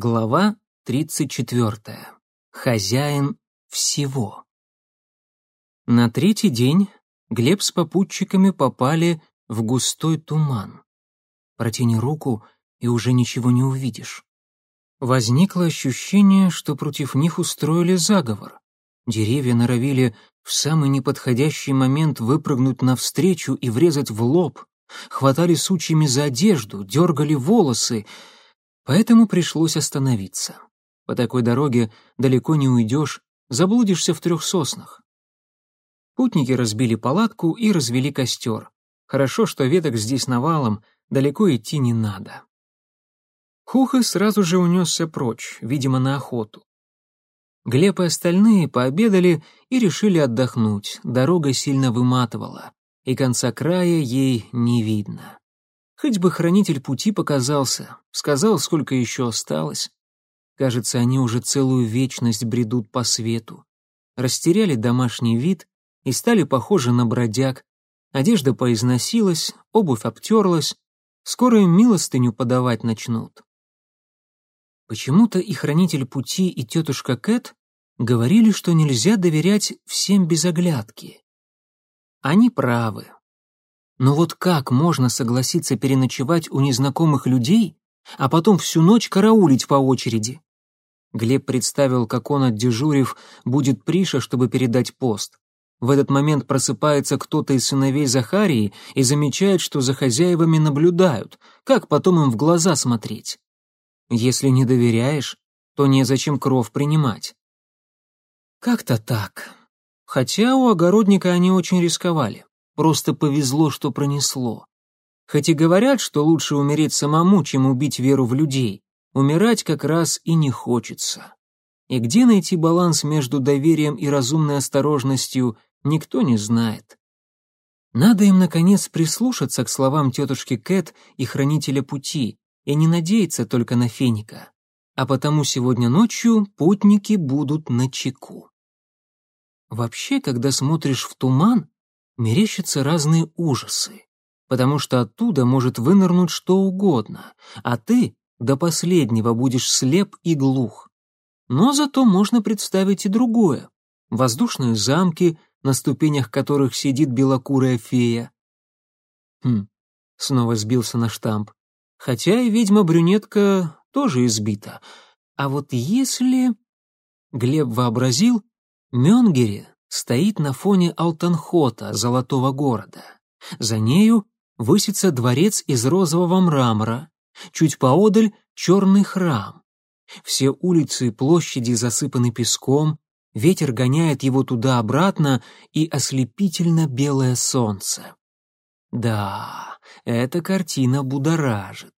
Глава 34. Хозяин всего. На третий день Глеб с попутчиками попали в густой туман. Протяни руку, и уже ничего не увидишь. Возникло ощущение, что против них устроили заговор. Деревья норовили в самый неподходящий момент выпрыгнуть навстречу и врезать в лоб, хватали сучьями за одежду, дергали волосы — Поэтому пришлось остановиться. По такой дороге далеко не уйдешь, заблудишься в трех соснах. Путники разбили палатку и развели костер. Хорошо, что веток здесь навалом, далеко идти не надо. Хуха сразу же унесся прочь, видимо, на охоту. Глеб и остальные пообедали и решили отдохнуть, дорога сильно выматывала, и конца края ей не видно. Хоть бы хранитель пути показался, сказал, сколько еще осталось. Кажется, они уже целую вечность бредут по свету. Растеряли домашний вид и стали похожи на бродяг. Одежда поизносилась, обувь обтерлась. Скоро им милостыню подавать начнут. Почему-то и хранитель пути, и тетушка Кэт говорили, что нельзя доверять всем без оглядки. Они правы. Но вот как можно согласиться переночевать у незнакомых людей, а потом всю ночь караулить по очереди? Глеб представил, как он, отдежурив, будет Приша, чтобы передать пост. В этот момент просыпается кто-то из сыновей Захарии и замечает, что за хозяевами наблюдают. Как потом им в глаза смотреть? Если не доверяешь, то незачем кров принимать. Как-то так. Хотя у огородника они очень рисковали. Просто повезло, что пронесло. Хоть и говорят, что лучше умереть самому, чем убить веру в людей, умирать как раз и не хочется. И где найти баланс между доверием и разумной осторожностью, никто не знает. Надо им, наконец, прислушаться к словам тетушки Кэт и хранителя пути и не надеяться только на феника. А потому сегодня ночью путники будут на чеку. Вообще, когда смотришь в туман, мерещатся разные ужасы, потому что оттуда может вынырнуть что угодно, а ты до последнего будешь слеп и глух. Но зато можно представить и другое. Воздушные замки, на ступенях которых сидит белокурая фея. Хм, снова сбился на штамп. Хотя и ведьма-брюнетка тоже избита. А вот если... Глеб вообразил, Мёнгере стоит на фоне Алтанхота, золотого города. За нею высится дворец из розового мрамора, чуть поодаль черный храм. Все улицы и площади засыпаны песком, ветер гоняет его туда-обратно и ослепительно белое солнце. Да, эта картина будоражит.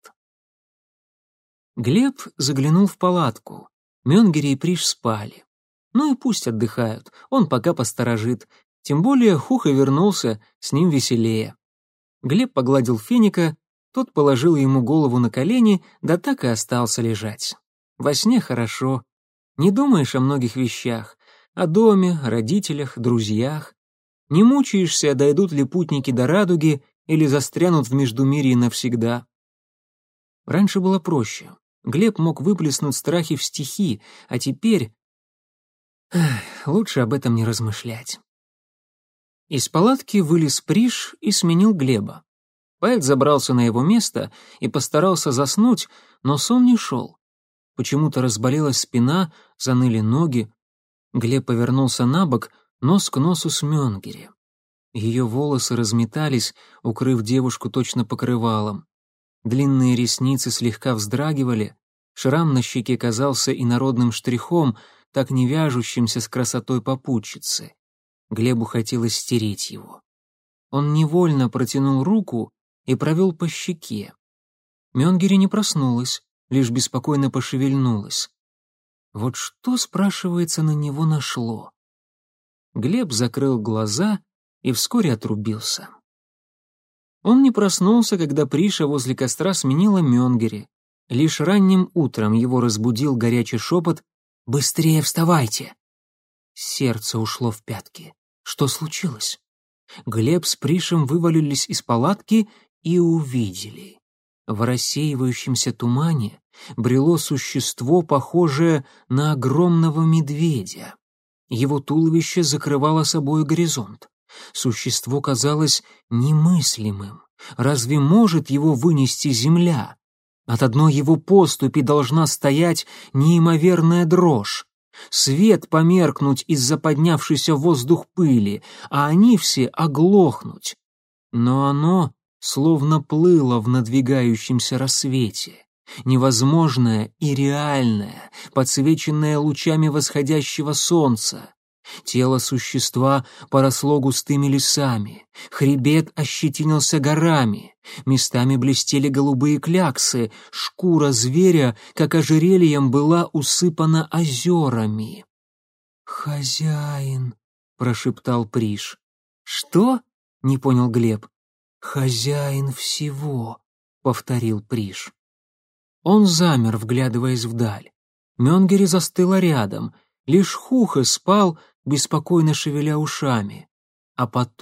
Глеб заглянул в палатку. Мёнгери и Приш спали. Ну и пусть отдыхают, он пока посторожит. Тем более Хуха вернулся, с ним веселее. Глеб погладил феника, тот положил ему голову на колени, да так и остался лежать. Во сне хорошо. Не думаешь о многих вещах, о доме, родителях, друзьях. Не мучаешься, дойдут ли путники до радуги или застрянут в Междумирье навсегда. Раньше было проще. Глеб мог выплеснуть страхи в стихи, а теперь лучше об этом не размышлять. Из палатки вылез Приш и сменил Глеба. Поэт забрался на его место и постарался заснуть, но сон не шел. Почему-то разболелась спина, заныли ноги. Глеб повернулся на бок, нос к носу с Мёнгере. Ее волосы разметались, укрыв девушку точно покрывалом. Длинные ресницы слегка вздрагивали, шрам на щеке казался инородным штрихом — так не вяжущимся с красотой попутчицы. Глебу хотелось стереть его. Он невольно протянул руку и провел по щеке. Мёнгери не проснулась, лишь беспокойно пошевельнулась. Вот что, спрашивается, на него нашло? Глеб закрыл глаза и вскоре отрубился. Он не проснулся, когда Приша возле костра сменила Мёнгери. Лишь ранним утром его разбудил горячий шепот «Быстрее вставайте!» Сердце ушло в пятки. Что случилось? Глеб с Пришем вывалились из палатки и увидели. В рассеивающемся тумане брело существо, похожее на огромного медведя. Его туловище закрывало собой горизонт. Существо казалось немыслимым. Разве может его вынести земля? От одной его поступи должна стоять неимоверная дрожь. Свет померкнуть из-за поднявшейся воздух пыли, а они все оглохнуть. Но оно словно плыло в надвигающемся рассвете, невозможное и реальное, подсвеченное лучами восходящего солнца. Тело существа поросло густыми лесами, хребет ощетинился горами, местами блестели голубые кляксы, шкура зверя, как ожерельем, была усыпана озерами. «Хозяин», — прошептал Приш. «Что?» — не понял Глеб. «Хозяин всего», — повторил Приш. Он замер, вглядываясь вдаль. Мёнгери застыла рядом, лишь Хуха спал, беспокойно шевеля ушами. А потом